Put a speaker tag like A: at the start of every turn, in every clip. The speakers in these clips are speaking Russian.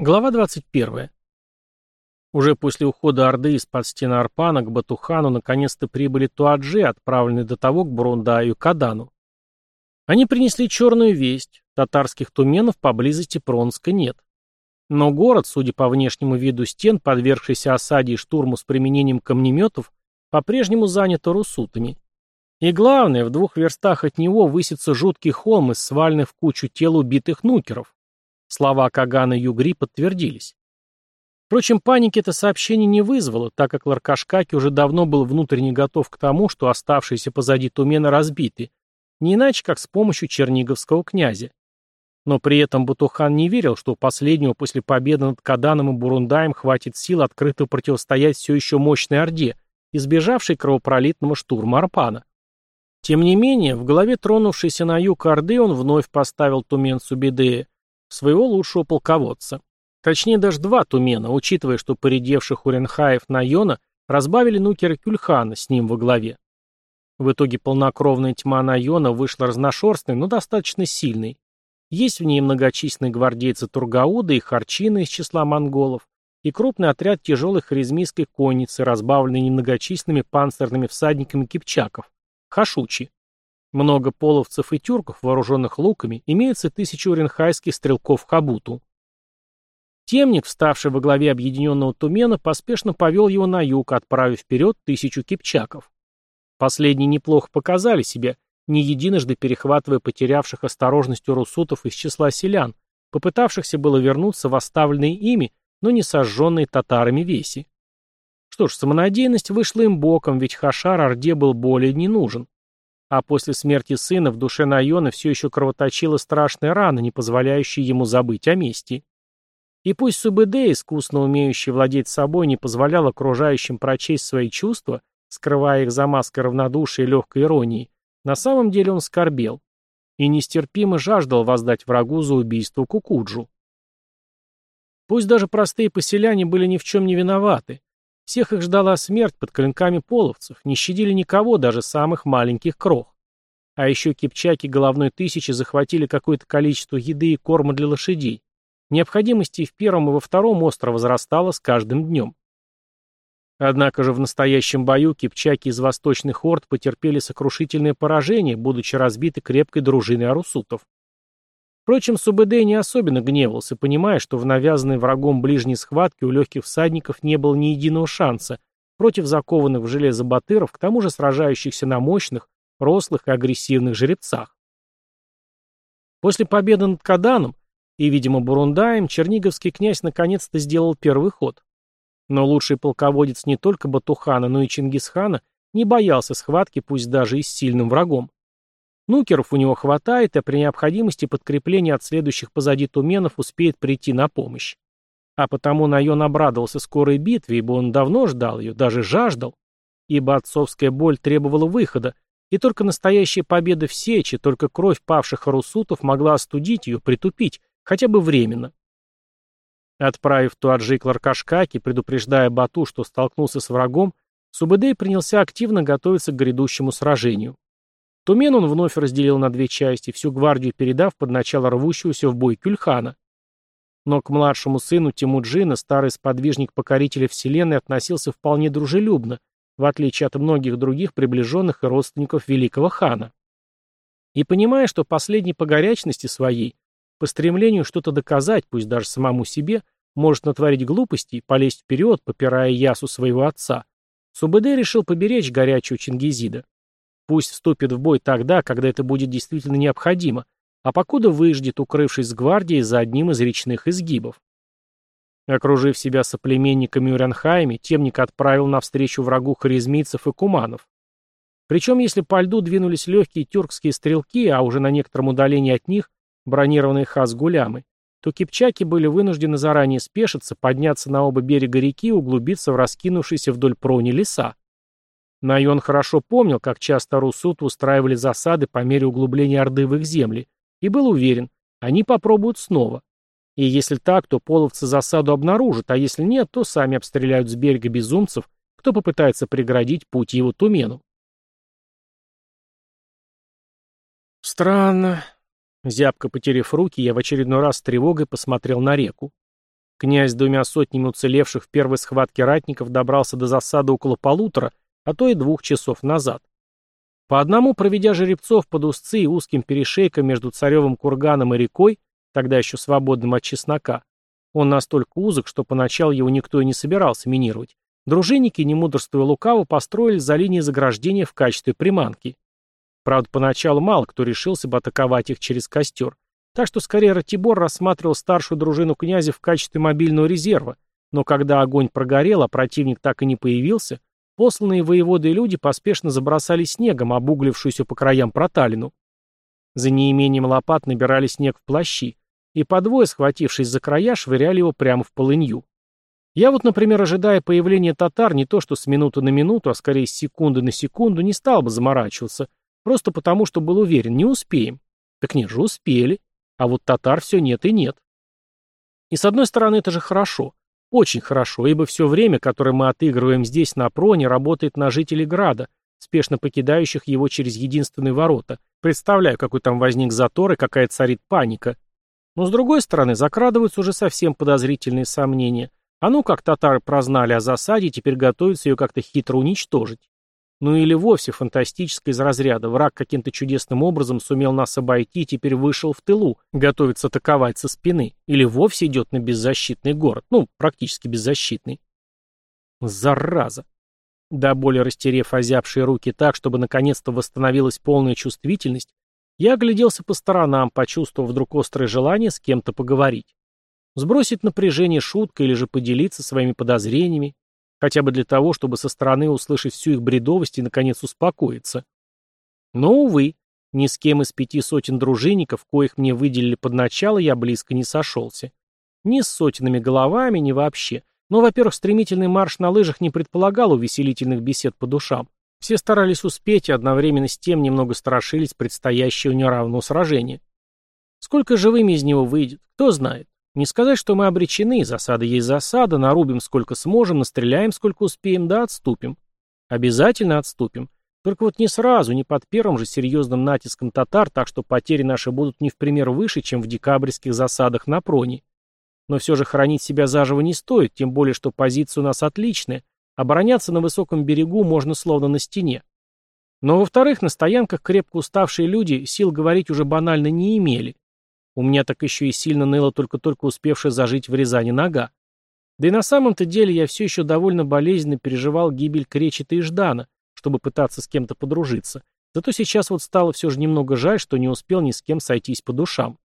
A: Глава 21. Уже после ухода Орды из-под стены Арпана к Батухану наконец-то прибыли туаджи, отправленные до того к Бурундаю и Кадану. Они принесли черную весть, татарских туменов поблизости Пронска нет. Но город, судя по внешнему виду стен, подвергшийся осаде и штурму с применением камнеметов, по-прежнему занят русутами. И главное, в двух верстах от него высится жуткий холм из свальных в кучу тел убитых нукеров. Слова Кагана Югри подтвердились. Впрочем, паники это сообщение не вызвало, так как Ларкашкаки уже давно был внутренне готов к тому, что оставшиеся позади Тумена разбиты, не иначе, как с помощью черниговского князя. Но при этом Батухан не верил, что последнего после победы над Каданом и Бурундаем хватит сил открыто противостоять все еще мощной Орде, избежавшей кровопролитного штурма Арпана. Тем не менее, в голове тронувшейся на юг Орды он вновь поставил Тумен Субидея, своего лучшего полководца. Точнее, даже два Тумена, учитывая, что поредевших Уренхаев Найона разбавили нукеры Кюльхана с ним во главе. В итоге полнокровная тьма Найона вышла разношерстной, но достаточно сильной. Есть в ней многочисленные гвардейцы Тургауда и Харчина из числа монголов, и крупный отряд тяжелой харизмийской конницы, разбавленный немногочисленными панцирными всадниками кипчаков, хашучи. Много половцев и тюрков, вооруженных луками, имеется тысячу уренхайских стрелков Хабуту. Темник, вставший во главе объединенного Тумена, поспешно повел его на юг, отправив вперед тысячу кипчаков. Последние неплохо показали себя, не единожды перехватывая потерявших осторожность у русутов из числа селян, попытавшихся было вернуться в оставленные ими, но не сожженные татарами веси. Что ж, самонадеянность вышла им боком, ведь Хашар Орде был более не нужен. А после смерти сына в душе Найона все еще кровоточила страшная рана, не позволяющая ему забыть о мести. И пусть Субэдэ, искусно умеющий владеть собой, не позволял окружающим прочесть свои чувства, скрывая их за маской равнодушия и легкой иронии, на самом деле он скорбел и нестерпимо жаждал воздать врагу за убийство Кукуджу. Пусть даже простые поселяне были ни в чем не виноваты, всех их ждала смерть под клинками половцев, не щадили никого, даже самых маленьких крох. А еще кипчаки головной тысячи захватили какое-то количество еды и корма для лошадей. Необходимости в первом и во втором остро возрастала с каждым днем. Однако же в настоящем бою кипчаки из восточных орд потерпели сокрушительное поражение, будучи разбиты крепкой дружиной арусутов. Впрочем, Субэдэй не особенно гневался, понимая, что в навязанной врагом ближней схватке у легких всадников не было ни единого шанса против закованных в железо батыров, к тому же сражающихся на мощных, рослых и агрессивных жеребцах. После победы над Каданом и, видимо, Бурундаем, черниговский князь наконец-то сделал первый ход. Но лучший полководец не только Батухана, но и Чингисхана не боялся схватки, пусть даже и с сильным врагом. Нукеров у него хватает, а при необходимости подкрепление от следующих позади туменов успеет прийти на помощь. А потому Найон обрадовался скорой битве, ибо он давно ждал ее, даже жаждал. Ибо отцовская боль требовала выхода, и только настоящая победа в Сечи, только кровь павших арусутов могла остудить ее, притупить, хотя бы временно. Отправив Туаджи к предупреждая Бату, что столкнулся с врагом, Субэдэй принялся активно готовиться к грядущему сражению. Тумен он вновь разделил на две части, всю гвардию передав под начало рвущегося в бой Кюльхана. Но к младшему сыну Тимуджина старый сподвижник покорителя вселенной относился вполне дружелюбно, в отличие от многих других приближенных и родственников великого хана. И понимая, что последний по горячности своей, по стремлению что-то доказать, пусть даже самому себе, может натворить глупости и полезть вперед, попирая ясу своего отца, Субэдэ решил поберечь горячего Чингизида. Пусть вступит в бой тогда, когда это будет действительно необходимо, а покуда выждет, укрывшись с гвардией за одним из речных изгибов. Окружив себя соплеменниками Урянхаями, темник отправил навстречу врагу харизмийцев и куманов. Причем, если по льду двинулись легкие тюркские стрелки, а уже на некотором удалении от них бронированные хас-гулямы, то кипчаки были вынуждены заранее спешиться, подняться на оба берега реки и углубиться в раскинувшиеся вдоль прони леса. Найон хорошо помнил, как часто русут устраивали засады по мере углубления Орды в их земли, и был уверен, они попробуют снова. И если так, то половцы засаду обнаружат, а если нет, то сами обстреляют с берега безумцев, кто попытается преградить путь его тумену. Странно. Зябко потеряв руки, я в очередной раз с тревогой посмотрел на реку. Князь с двумя сотнями уцелевших в первой схватке ратников добрался до засады около полутора, а то и двух часов назад. По одному, проведя жеребцов под узцы и узким перешейком между царевым курганом и рекой, тогда еще свободным от чеснока, он настолько узок, что поначалу его никто и не собирался минировать, дружинники, не мудрствуя лукаво, построили за линией заграждения в качестве приманки. Правда, поначалу мало кто решился бы атаковать их через костер, так что скорее Ратибор рассматривал старшую дружину князя в качестве мобильного резерва, но когда огонь прогорел, а противник так и не появился, посланные воеводы и люди поспешно забросали снегом обуглившуюся по краям проталину. За неимением лопат набирали снег в плащи, и по двое, схватившись за края, швыряли его прямо в полынью. Я вот, например, ожидая появления татар не то что с минуты на минуту, а скорее с секунды на секунду, не стал бы заморачиваться, просто потому, что был уверен, не успеем. Так нет же, успели. А вот татар все нет и нет. И с одной стороны, это же хорошо. Очень хорошо, ибо все время, которое мы отыгрываем здесь, на проне, работает на жителей Града, спешно покидающих его через единственные ворота. Представляю, какой там возник затор и какая царит паника. Но с другой стороны, закрадываются уже совсем подозрительные сомнения. А ну как татары прознали о засаде и теперь готовятся ее как-то хитро уничтожить. Ну или вовсе фантастическое из разряда. Враг каким-то чудесным образом сумел нас обойти и теперь вышел в тылу, готовится атаковать со спины. Или вовсе идет на беззащитный город. Ну, практически беззащитный. Зараза. До боли растерев озябшие руки так, чтобы наконец-то восстановилась полная чувствительность, я огляделся по сторонам, почувствовав вдруг острое желание с кем-то поговорить. Сбросить напряжение шуткой или же поделиться своими подозрениями, хотя бы для того, чтобы со стороны услышать всю их бредовость и, наконец, успокоиться. Но, увы, ни с кем из пяти сотен дружинников, коих мне выделили под начало, я близко не сошелся. Ни с сотенными головами, ни вообще. Но, во-первых, стремительный марш на лыжах не предполагал увеселительных бесед по душам. Все старались успеть и одновременно с тем немного страшились предстоящего неравного сражения. Сколько живыми из него выйдет, кто знает. Не сказать, что мы обречены, засада есть засада, нарубим сколько сможем, настреляем сколько успеем, да отступим. Обязательно отступим. Только вот не сразу, не под первым же серьезным натиском татар, так что потери наши будут не в пример выше, чем в декабрьских засадах на Проне. Но все же хранить себя заживо не стоит, тем более, что позиция у нас отличная. Обороняться на высоком берегу можно словно на стене. Но, во-вторых, на стоянках крепко уставшие люди сил говорить уже банально не имели. У меня так еще и сильно ныла только-только успевшая зажить в Рязани нога. Да и на самом-то деле я все еще довольно болезненно переживал гибель Кречета и Ждана, чтобы пытаться с кем-то подружиться. Зато сейчас вот стало все же немного жаль, что не успел ни с кем сойтись по душам.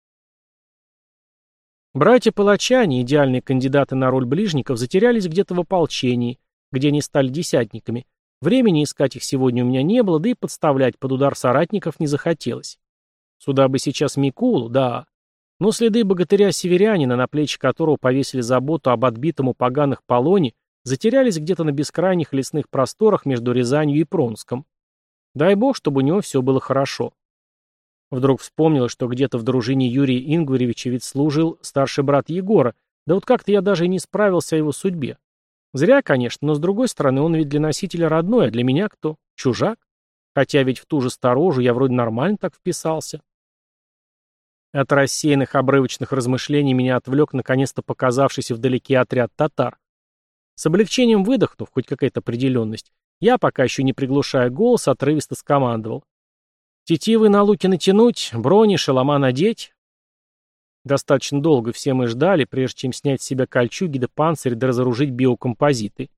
A: Братья-палачане, идеальные кандидаты на роль ближников, затерялись где-то в ополчении, где они стали десятниками. Времени искать их сегодня у меня не было, да и подставлять под удар соратников не захотелось. Сюда бы сейчас Микулу, да, но следы богатыря-северянина, на плечи которого повесили заботу об отбитом у поганых полоне, затерялись где-то на бескрайних лесных просторах между Рязанью и Пронском. Дай бог, чтобы у него все было хорошо. Вдруг вспомнилось, что где-то в дружине Юрия Ингваревича ведь служил старший брат Егора, да вот как-то я даже и не справился о его судьбе. Зря, конечно, но с другой стороны, он ведь для носителя родной, а для меня кто? Чужак? Хотя ведь в ту же сторожу я вроде нормально так вписался. От рассеянных обрывочных размышлений меня отвлек наконец-то показавшийся вдалеке отряд татар. С облегчением выдохнув, хоть какая-то определенность, я, пока еще не приглушая голос, отрывисто скомандовал. «Тетивы на луки натянуть, брони, шелома надеть». Достаточно долго все мы ждали, прежде чем снять с себя кольчуги да панцирь да разоружить биокомпозиты.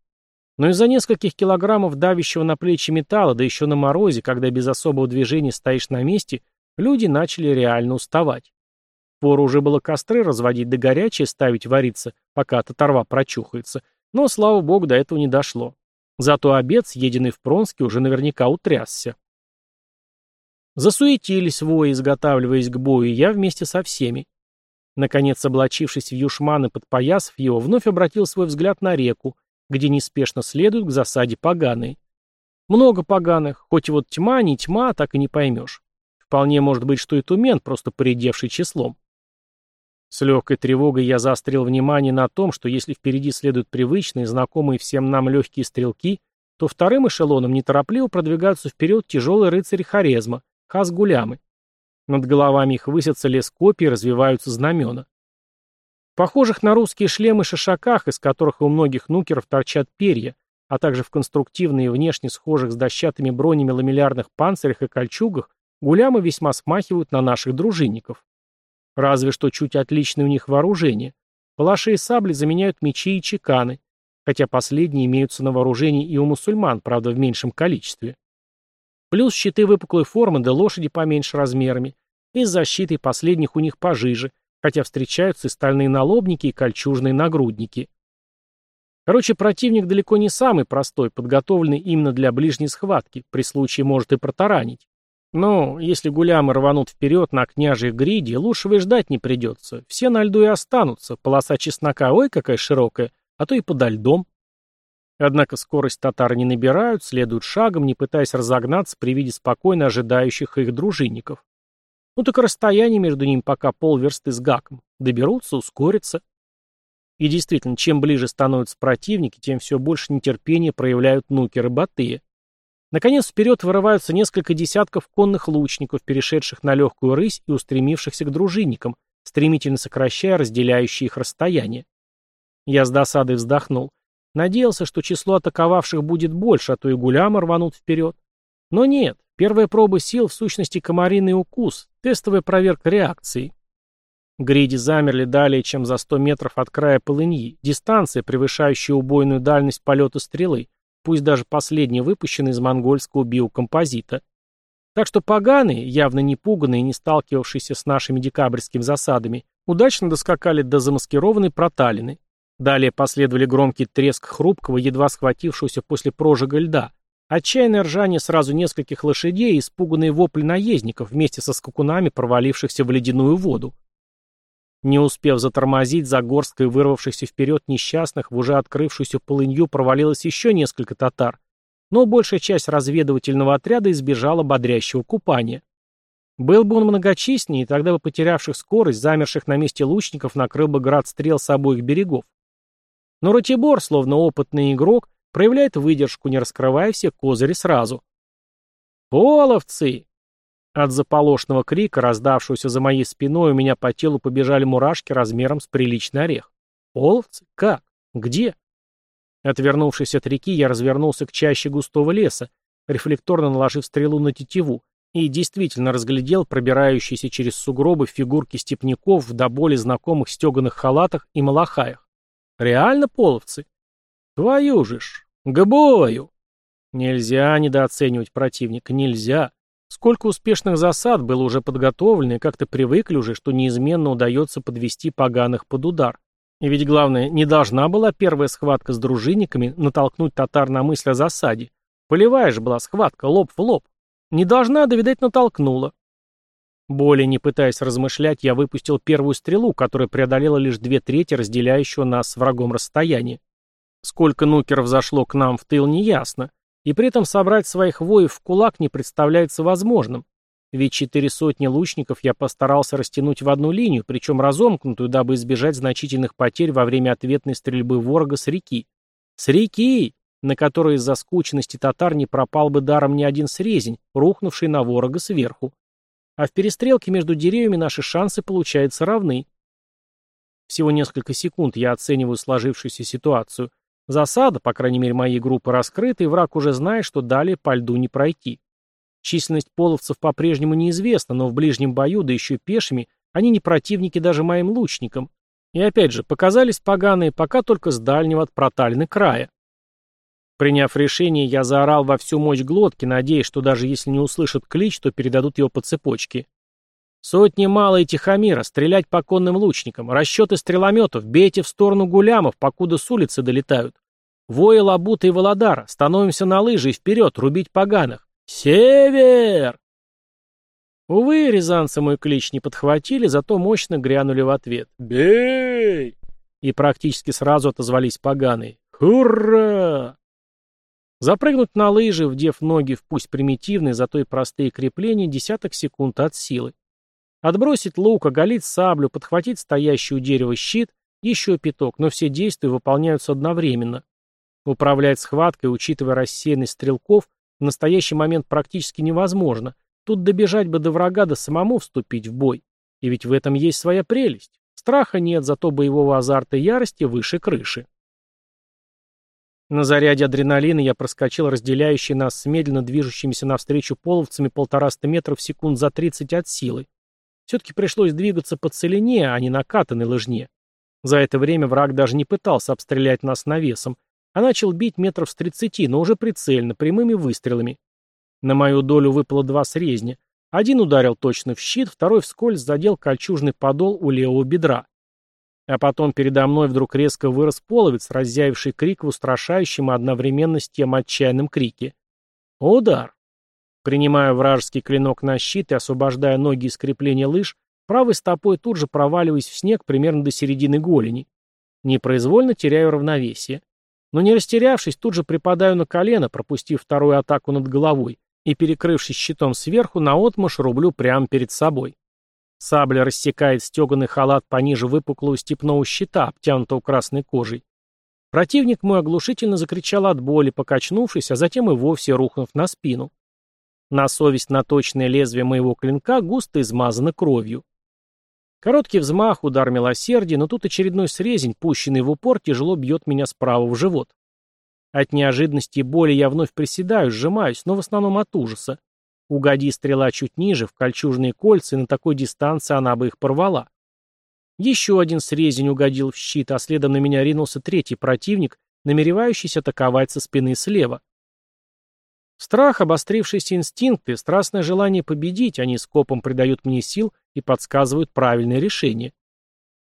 A: Но из-за нескольких килограммов давящего на плечи металла, да еще на морозе, когда без особого движения стоишь на месте, Люди начали реально уставать. Пору уже было костры разводить да горячее ставить вариться, пока татарва прочухается, но, слава богу, до этого не дошло. Зато обед, съеденный в Пронске, уже наверняка утрясся. Засуетились вои, изготавливаясь к бою, и я вместе со всеми. Наконец, облачившись в юшман и подпоясав его, вновь обратил свой взгляд на реку, где неспешно следуют к засаде поганые. Много поганых, хоть и вот тьма, не тьма, так и не поймешь. Вполне может быть, что и Тумен, просто поредевший числом. С легкой тревогой я заострил внимание на том, что если впереди следуют привычные, знакомые всем нам легкие стрелки, то вторым эшелоном неторопливо продвигаются вперед тяжелые рыцари Хорезма, Хас-Гулямы. Над головами их высятся лес копий развиваются знамена. похожих на русские шлемы шишаках, из которых у многих нукеров торчат перья, а также в конструктивные и внешне схожих с дощатыми бронями ламеллярных панцирях и кольчугах, гулямы весьма смахивают на наших дружинников. Разве что чуть отличное у них вооружение. Палаши и сабли заменяют мечи и чеканы, хотя последние имеются на вооружении и у мусульман, правда в меньшем количестве. Плюс щиты выпуклой формы да лошади поменьше размерами, и с защитой последних у них пожиже, хотя встречаются и стальные налобники, и кольчужные нагрудники. Короче, противник далеко не самый простой, подготовленный именно для ближней схватки, при случае может и протаранить. Но если гулямы рванут вперед на княжьей гриде, лучшего и ждать не придется. Все на льду и останутся, полоса чеснока ой какая широкая, а то и подо льдом. Однако скорость татары не набирают, следуют шагом, не пытаясь разогнаться при виде спокойно ожидающих их дружинников. Ну так расстояние между ними пока полверсты с гаком. Доберутся, ускорятся. И действительно, чем ближе становятся противники, тем все больше нетерпения проявляют нукеры-батыя. Наконец вперед вырываются несколько десятков конных лучников, перешедших на легкую рысь и устремившихся к дружинникам, стремительно сокращая разделяющие их расстояние. Я с досадой вздохнул. Надеялся, что число атаковавших будет больше, а то и гулямы рванут вперед. Но нет, первая проба сил в сущности комариный укус, тестовая проверка реакции. Гриди замерли далее, чем за 100 метров от края полыньи, дистанция, превышающая убойную дальность полета стрелы, пусть даже последний выпущенный из монгольского биокомпозита. Так что поганые, явно не пуганные и не сталкивавшиеся с нашими декабрьскими засадами, удачно доскакали до замаскированной проталины. Далее последовали громкий треск хрупкого, едва схватившегося после прожига льда, отчаянное ржание сразу нескольких лошадей и испуганные вопли наездников вместе со скакунами, провалившихся в ледяную воду. Не успев затормозить, за горсткой вырвавшихся вперед несчастных в уже открывшуюся полынью провалилось еще несколько татар, но большая часть разведывательного отряда избежала бодрящего купания. Был бы он многочисленнее, тогда бы потерявших скорость, замерших на месте лучников, накрыл бы град стрел с обоих берегов. Но Ратибор, словно опытный игрок, проявляет выдержку, не раскрывая все козыри сразу. «Половцы!» От заполошного крика, раздавшегося за моей спиной, у меня по телу побежали мурашки размером с приличный орех. Половцы? Как? Где? Отвернувшись от реки, я развернулся к чаще густого леса, рефлекторно наложив стрелу на тетиву, и действительно разглядел пробирающиеся через сугробы фигурки степняков в до боли знакомых стеганых халатах и малахаях. Реально половцы? Твою же ж! К бою! Нельзя недооценивать противника, нельзя. Сколько успешных засад было уже подготовлено, и как-то привыкли уже, что неизменно удается подвести поганых под удар. И ведь главное, не должна была первая схватка с дружинниками натолкнуть татар на мысль о засаде. Полевая же была схватка, лоб в лоб. Не должна, да, видать, натолкнула. Более не пытаясь размышлять, я выпустил первую стрелу, которая преодолела лишь две трети разделяющего нас с врагом расстояния. Сколько нукеров зашло к нам в тыл, неясно. И при этом собрать своих воев в кулак не представляется возможным. Ведь четыре сотни лучников я постарался растянуть в одну линию, причем разомкнутую, дабы избежать значительных потерь во время ответной стрельбы ворога с реки. С реки, на которой из-за скучности татар не пропал бы даром ни один срезень, рухнувший на ворога сверху. А в перестрелке между деревьями наши шансы получаются равны. Всего несколько секунд я оцениваю сложившуюся ситуацию, Засада, по крайней мере моей группы, раскрыта, и враг уже знает, что далее по льду не пройти. Численность половцев по-прежнему неизвестна, но в ближнем бою, да еще пешими, они не противники даже моим лучникам. И опять же, показались поганые пока только с дальнего от проталины края. Приняв решение, я заорал во всю мощь глотки, надеясь, что даже если не услышат клич, то передадут его по цепочке. Сотни мало и Тихомира, стрелять по конным лучникам, расчеты стрелометов, бейте в сторону гулямов, покуда с улицы долетают. Воя, Лабута и Володара, становимся на лыжи и вперед, рубить поганых. Север! Увы, рязанцы мой клич не подхватили, зато мощно грянули в ответ. «Бей!» И практически сразу отозвались поганые. «Ура!» Запрыгнуть на лыжи, вдев ноги в пусть примитивные, зато и простые крепления, десяток секунд от силы. Отбросить лук, оголить саблю, подхватить стоящий у дерева щит, еще пяток, но все действия выполняются одновременно. Управлять схваткой, учитывая рассеянность стрелков, в настоящий момент практически невозможно. Тут добежать бы до врага, да самому вступить в бой. И ведь в этом есть своя прелесть. Страха нет, зато боевого азарта и ярости выше крыши. На заряде адреналина я проскочил разделяющий нас с медленно движущимися навстречу половцами полтораста метров в секунд за 30 от силы. Все-таки пришлось двигаться по целине, а не накатанной лыжне. За это время враг даже не пытался обстрелять нас навесом, а начал бить метров с 30, но уже прицельно, прямыми выстрелами. На мою долю выпало два срезня. Один ударил точно в щит, второй вскользь задел кольчужный подол у левого бедра. А потом передо мной вдруг резко вырос половец, разъявивший крик в устрашающем и одновременно с тем отчаянном крике. Удар! Принимая вражеский клинок на щит и освобождая ноги из крепления лыж, правой стопой тут же проваливаясь в снег примерно до середины голени. Непроизвольно теряю равновесие. Но не растерявшись, тут же припадаю на колено, пропустив вторую атаку над головой, и, перекрывшись щитом сверху, наотмашь рублю прямо перед собой. Сабля рассекает стеганый халат пониже выпуклого степного щита, обтянутого красной кожей. Противник мой оглушительно закричал от боли, покачнувшись, а затем и вовсе рухнув на спину. На совесть наточенное лезвие моего клинка густо измазано кровью. Короткий взмах, удар милосердия, но тут очередной срезень, пущенный в упор, тяжело бьет меня справа в живот. От неожиданности и боли я вновь приседаю, сжимаюсь, но в основном от ужаса. Угоди стрела чуть ниже, в кольчужные кольца, и на такой дистанции она бы их порвала. Еще один срезень угодил в щит, а следом на меня ринулся третий противник, намеревающийся атаковать со спины слева. Страх, обострившиеся инстинкты, страстное желание победить, они скопом придают мне сил и подсказывают правильное решение.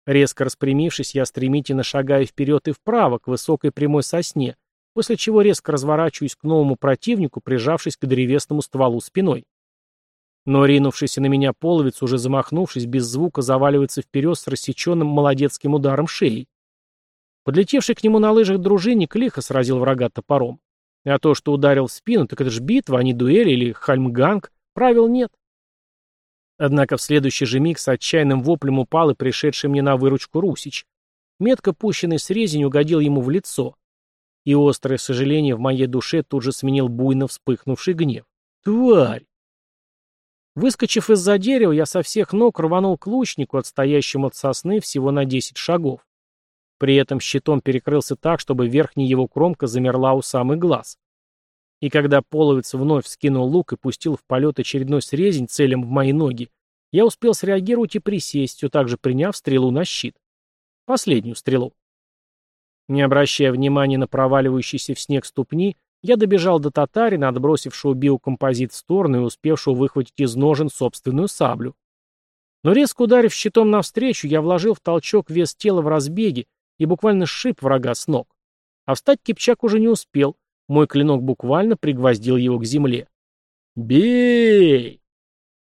A: Резко распрямившись, я стремительно шагаю вперед и вправо, к высокой прямой сосне, после чего резко разворачиваюсь к новому противнику, прижавшись к древесному стволу спиной. Но ринувшийся на меня половец, уже замахнувшись, без звука заваливается вперед с рассеченным молодецким ударом шеи. Подлетевший к нему на лыжах дружинник лихо сразил врага топором. А то, что ударил в спину, так это ж битва, а не дуэль или хальмганг. Правил нет. Однако в следующий же миг с отчаянным воплем упал и пришедший мне на выручку Русич. Метко пущенный срезень угодил ему в лицо и острое сожаление в моей душе тут же сменил буйно вспыхнувший гнев. «Тварь!» Выскочив из-за дерева, я со всех ног рванул к лучнику, отстоящему от сосны всего на десять шагов. При этом щитом перекрылся так, чтобы верхняя его кромка замерла у самых глаз. И когда половец вновь скинул лук и пустил в полет очередной срезень целем в мои ноги, я успел среагировать и присесть, все так же приняв стрелу на щит. Последнюю стрелу. Не обращая внимания на проваливающиеся в снег ступни, я добежал до татарина, отбросившего биокомпозит в сторону и успевшего выхватить из ножен собственную саблю. Но резко ударив щитом навстречу, я вложил в толчок вес тела в разбеге и буквально сшиб врага с ног. А встать Кипчак уже не успел, мой клинок буквально пригвоздил его к земле. «Бей!»